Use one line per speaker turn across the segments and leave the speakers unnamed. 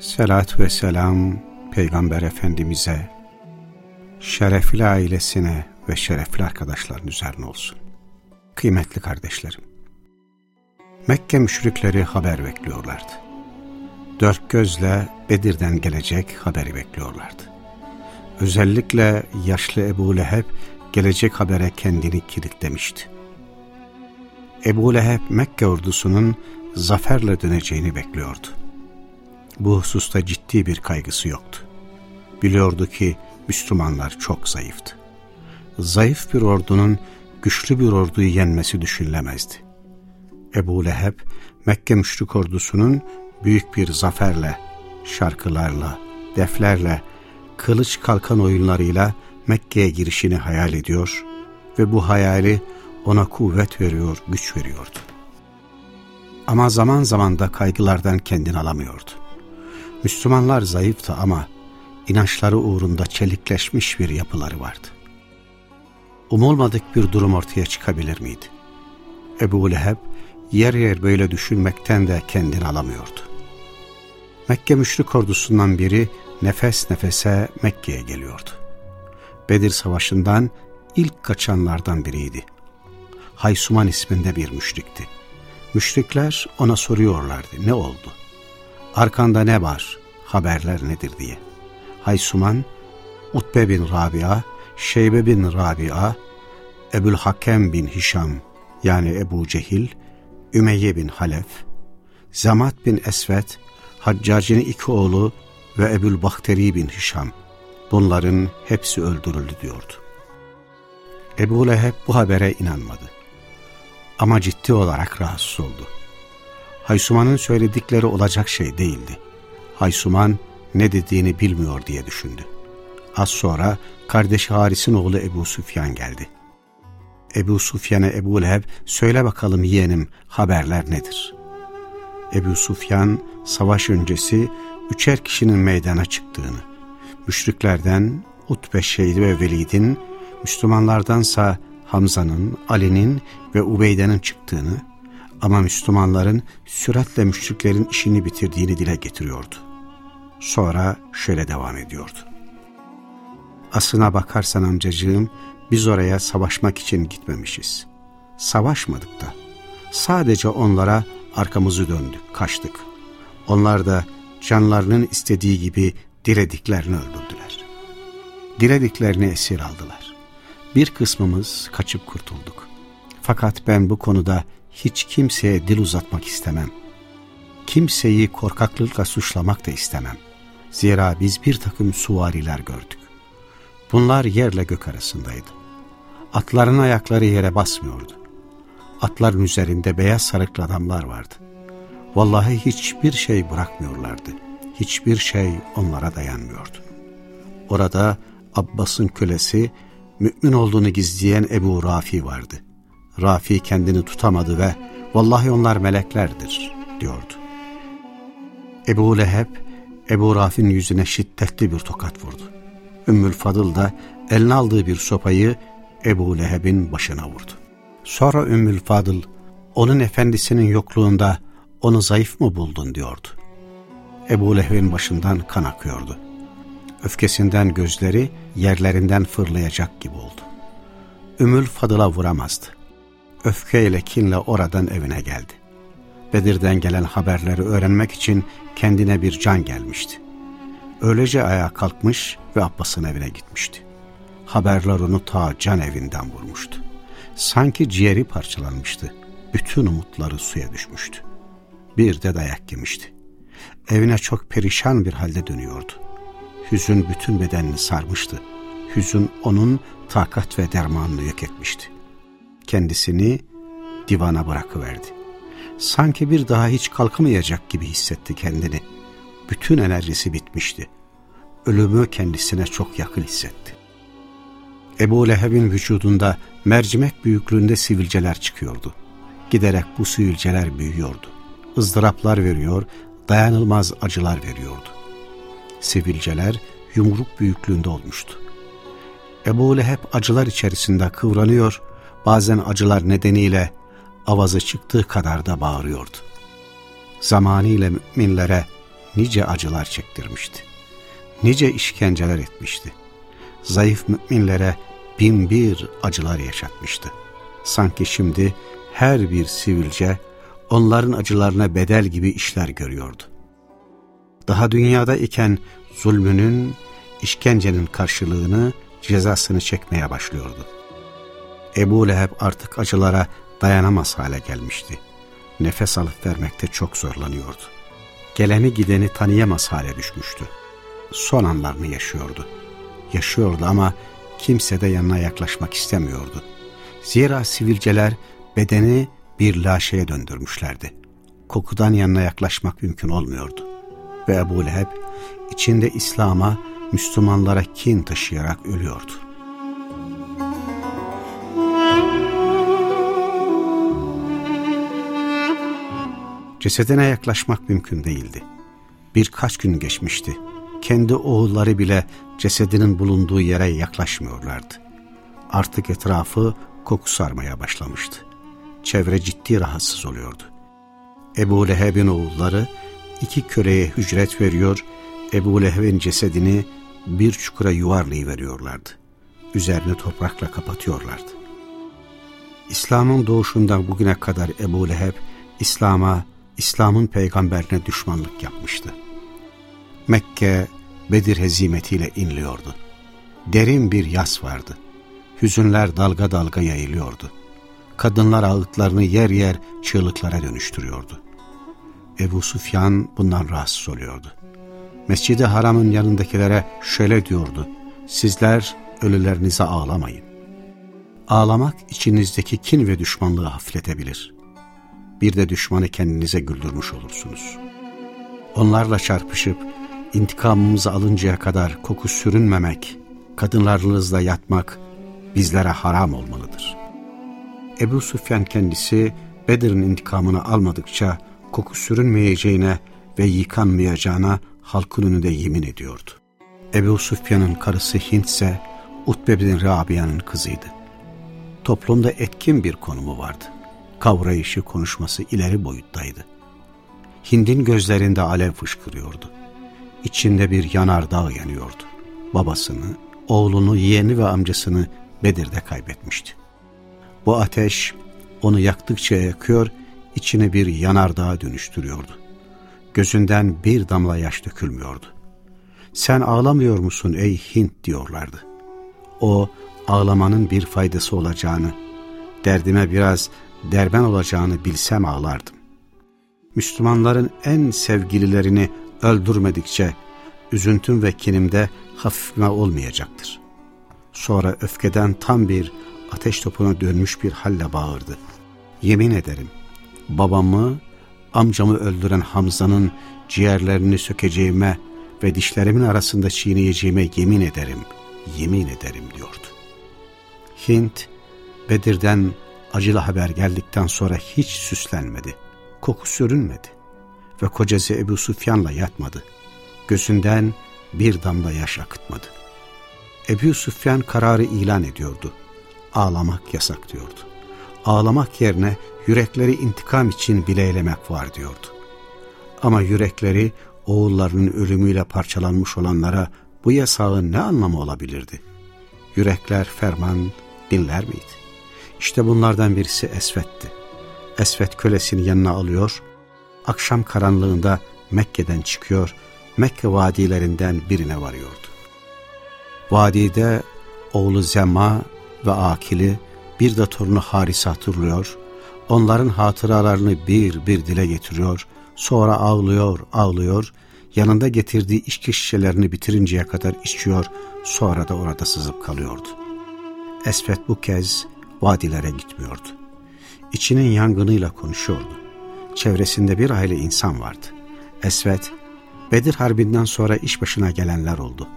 Selat ve selam Peygamber Efendimiz'e, şerefli ailesine ve şerefli arkadaşların üzerine olsun. Kıymetli kardeşlerim, Mekke müşrikleri haber bekliyorlardı. Dört gözle Bedir'den gelecek haberi bekliyorlardı. Özellikle yaşlı Ebu Leheb gelecek habere kendini kilitlemişti. Ebu Leheb Mekke ordusunun zaferle döneceğini bekliyordu. Bu hususta ciddi bir kaygısı yoktu. Biliyordu ki Müslümanlar çok zayıftı. Zayıf bir ordunun güçlü bir orduyu yenmesi düşünülemezdi. Ebu Leheb, Mekke müşrik ordusunun büyük bir zaferle, şarkılarla, deflerle, kılıç kalkan oyunlarıyla Mekke'ye girişini hayal ediyor ve bu hayali ona kuvvet veriyor, güç veriyordu. Ama zaman zaman da kaygılardan kendini alamıyordu. Müslümanlar zayıftı ama inançları uğrunda çelikleşmiş bir yapıları vardı. Umulmadık bir durum ortaya çıkabilir miydi? Ebu Leheb yer yer böyle düşünmekten de kendini alamıyordu. Mekke müşrik ordusundan biri nefes nefese Mekke'ye geliyordu. Bedir Savaşı'ndan ilk kaçanlardan biriydi. Haysuman isminde bir müşrikti. Müşrikler ona soruyorlardı ne oldu? Arkanda ne var? Haberler nedir diye. Haysuman, Utbe bin Rabia, Şeybe bin Rabia, Ebul Hakem bin Hişam yani Ebu Cehil, Ümeyye bin Halef, Zamat bin Esvet, Haccac'ın iki oğlu ve Ebul Bakteri bin Hişam. Bunların hepsi öldürüldü diyordu. Ebu Leheb bu habere inanmadı. Ama ciddi olarak rahatsız oldu. Haysuman'ın söyledikleri olacak şey değildi. Haysuman ne dediğini bilmiyor diye düşündü. Az sonra kardeşi Haris'in oğlu Ebu Süfyan geldi. Ebu Süfyan'a Ebu Leheb söyle bakalım yeğenim haberler nedir? Ebu Süfyan savaş öncesi üçer kişinin meydana çıktığını, müşriklerden Utbe Şeyh ve Velid'in, Müslümanlardansa Hamza'nın, Ali'nin ve Ubeyde'nin çıktığını ama Müslümanların süratle müşriklerin işini bitirdiğini dile getiriyordu. Sonra şöyle devam ediyordu. Aslına bakarsan amcacığım biz oraya savaşmak için gitmemişiz. Savaşmadık da. Sadece onlara arkamızı döndük, kaçtık. Onlar da canlarının istediği gibi dilediklerini öldürdüler. Dilediklerini esir aldılar. Bir kısmımız kaçıp kurtulduk. Fakat ben bu konuda hiç kimseye dil uzatmak istemem. Kimseyi korkaklıkla suçlamak da istemem. Zira biz bir takım suvariler gördük. Bunlar yerle gök arasındaydı. Atların ayakları yere basmıyordu. Atların üzerinde beyaz sarıklı adamlar vardı. Vallahi hiçbir şey bırakmıyorlardı. Hiçbir şey onlara dayanmıyordu. Orada Abbas'ın kölesi, mümin olduğunu gizleyen Ebu Rafi vardı. Rafi kendini tutamadı ve vallahi onlar meleklerdir diyordu. Ebu Leheb, Ebu Rafi'nin yüzüne şiddetli bir tokat vurdu. Ümmül Fadıl da eline aldığı bir sopayı Ebu Leheb'in başına vurdu. Sonra Ümmül Fadıl, onun efendisinin yokluğunda onu zayıf mı buldun diyordu. Ebu Leheb'in başından kan akıyordu. Öfkesinden gözleri yerlerinden fırlayacak gibi oldu. Ümül Fadıl'a vuramazdı. Öfkeyle kinle oradan evine geldi. Bedir'den gelen haberleri öğrenmek için kendine bir can gelmişti. Öylece ayağa kalkmış ve Abbas'ın evine gitmişti. Haberler onu ta can evinden vurmuştu. Sanki ciğeri parçalanmıştı. Bütün umutları suya düşmüştü. Bir de dayak yemişti. Evine çok perişan bir halde dönüyordu. Hüzün bütün bedenini sarmıştı. Hüzün onun takat ve dermanını yok etmişti. Kendisini divana bırakıverdi. Sanki bir daha hiç kalkamayacak gibi hissetti kendini. bütün enerjisi bitmişti. Ölümü kendisine çok yakın hissetti. Ebu Leheb'in vücudunda mercimek büyüklüğünde sivilceler çıkıyordu. Giderek bu sivilceler büyüyordu. ızdıraplar veriyor, dayanılmaz acılar veriyordu. Sivilceler yumruk büyüklüğünde olmuştu. Ebu Leheb acılar içerisinde kıvranıyor, bazen acılar nedeniyle avazı çıktığı kadar da bağırıyordu. Zamanıyla müminlere nice acılar çektirmişti. Nice işkenceler etmişti. Zayıf müminlere bin bir acılar yaşatmıştı. Sanki şimdi her bir sivilce onların acılarına bedel gibi işler görüyordu. Daha dünyada iken zulmünün, işkencenin karşılığını, cezasını çekmeye başlıyordu. Ebu Leheb artık acılara dayanamaz hale gelmişti. Nefes alıp vermekte çok zorlanıyordu. Geleni gideni tanıyamaz hale düşmüştü. Son anlarını yaşıyordu. Yaşıyordu ama kimse de yanına yaklaşmak istemiyordu. Zira sivilceler bedeni bir laşeye döndürmüşlerdi. Kokudan yanına yaklaşmak mümkün olmuyordu. Ve Ebu Leheb içinde İslam'a, Müslümanlara kin taşıyarak ölüyordu. Cesedine yaklaşmak mümkün değildi. Birkaç gün geçmişti. Kendi oğulları bile cesedinin bulunduğu yere yaklaşmıyorlardı. Artık etrafı koku sarmaya başlamıştı. Çevre ciddi rahatsız oluyordu. Ebu Leheb'in oğulları iki köleye hücret veriyor, Ebu Leheb'in cesedini bir çukura yuvarlayıveriyorlardı. Üzerini toprakla kapatıyorlardı. İslam'ın doğuşundan bugüne kadar Ebu Leheb, İslam'a, İslam'ın peygamberine düşmanlık yapmıştı. Mekke, Bedir hezimetiyle inliyordu. Derin bir yas vardı. Hüzünler dalga dalga yayılıyordu. Kadınlar ağıtlarını yer yer çığlıklara dönüştürüyordu. Ebu Sufyan bundan rahatsız oluyordu. Mescid-i Haram'ın yanındakilere şöyle diyordu. Sizler ölülerinize ağlamayın. Ağlamak içinizdeki kin ve düşmanlığı hafifletebilir. Bir de düşmanı kendinize güldürmüş olursunuz. Onlarla çarpışıp intikamımızı alıncaya kadar koku sürünmemek, kadınlarınızla yatmak bizlere haram olmalıdır. Ebu Süfyan kendisi Bedir'in intikamını almadıkça koku sürünmeyeceğine ve yıkanmayacağına halkın önünde yemin ediyordu. Ebu Süfyan'ın karısı Hint ise Utbe bin Rabia'nın kızıydı. Toplumda etkin bir konumu vardı. Kavrayışı, konuşması ileri boyuttaydı. Hind'in gözlerinde alev fışkırıyordu. İçinde bir yanardağ yanıyordu. Babasını, oğlunu, yeğeni ve amcasını Bedir'de kaybetmişti. Bu ateş onu yaktıkça yakıyor, içine bir yanardağa dönüştürüyordu. Gözünden bir damla yaş dökülmüyordu. Sen ağlamıyor musun ey Hint diyorlardı. O ağlamanın bir faydası olacağını, derdime biraz derben olacağını bilsem ağlardım. Müslümanların en sevgililerini öldürmedikçe üzüntüm ve kinimde hafifme olmayacaktır. Sonra öfkeden tam bir ateş topuna dönmüş bir halle bağırdı. Yemin ederim babamı, amcamı öldüren Hamza'nın ciğerlerini sökeceğime ve dişlerimin arasında çiğneyeceğime yemin ederim, yemin ederim diyordu. Hint, Bedir'den acılı haber geldikten sonra hiç süslenmedi, koku sürünmedi ve kocası Ebu Sufyan'la yatmadı. Gözünden bir damla yaş akıtmadı. Ebu Sufyan kararı ilan ediyordu. Ağlamak yasak diyordu. Ağlamak yerine yürekleri intikam için bileylemek var diyordu. Ama yürekleri oğullarının ölümüyle parçalanmış olanlara bu yasağın ne anlamı olabilirdi? Yürekler ferman dinler miydi? İşte bunlardan birisi Esvet'ti. Esvet kölesini yanına alıyor, akşam karanlığında Mekke'den çıkıyor, Mekke vadilerinden birine varıyordu. Vadide oğlu Zemma ve Akil'i bir de torunu Haris'i hatırlıyor, onların hatıralarını bir bir dile getiriyor, sonra ağlıyor, ağlıyor, yanında getirdiği içki şişelerini bitirinceye kadar içiyor, sonra da orada sızıp kalıyordu. Esvet bu kez vadilere gitmiyordu. İçinin yangınıyla konuşuyordu. Çevresinde bir aile insan vardı. Esvet, Bedir Harbi'nden sonra iş başına gelenler oldu.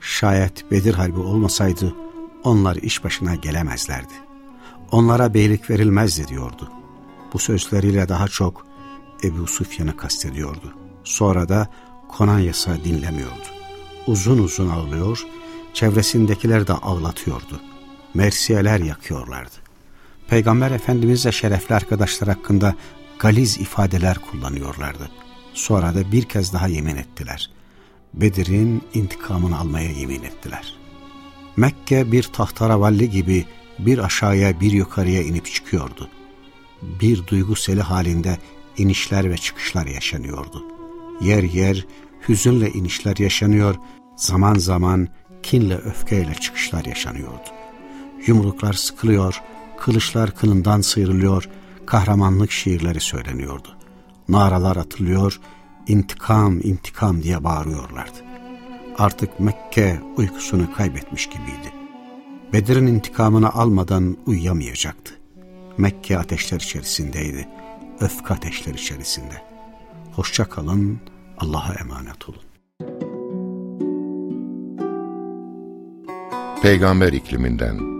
Şayet Bedir Harbi olmasaydı onlar iş başına gelemezlerdi. Onlara beylik verilmezdi diyordu. Bu sözleriyle daha çok Ebu Sufyan'ı kastediyordu. Sonra da konan yasa dinlemiyordu. Uzun uzun ağlıyor, çevresindekiler de ağlatıyordu. Mersiyeler yakıyorlardı. Peygamber Efendimizle şerefli arkadaşlar hakkında galiz ifadeler kullanıyorlardı. Sonra da bir kez daha yemin ettiler. Bedir'in intikamını almaya yemin ettiler. Mekke bir tahtaravalli gibi bir aşağıya bir yukarıya inip çıkıyordu. Bir duygu seli halinde inişler ve çıkışlar yaşanıyordu. Yer yer hüzünle inişler yaşanıyor, zaman zaman kinle öfkeyle çıkışlar yaşanıyordu. Yumruklar sıkılıyor, kılıçlar kılından sıyrılıyor, kahramanlık şiirleri söyleniyordu. Naralar atılıyor, intikam intikam diye bağırıyorlardı. Artık Mekke uykusunu kaybetmiş gibiydi. Bedir'in intikamını almadan uyuyamayacaktı. Mekke ateşler içerisindeydi. Öfke ateşler içerisinde. Hoşça kalın, Allah'a emanet olun.
Peygamber ikliminden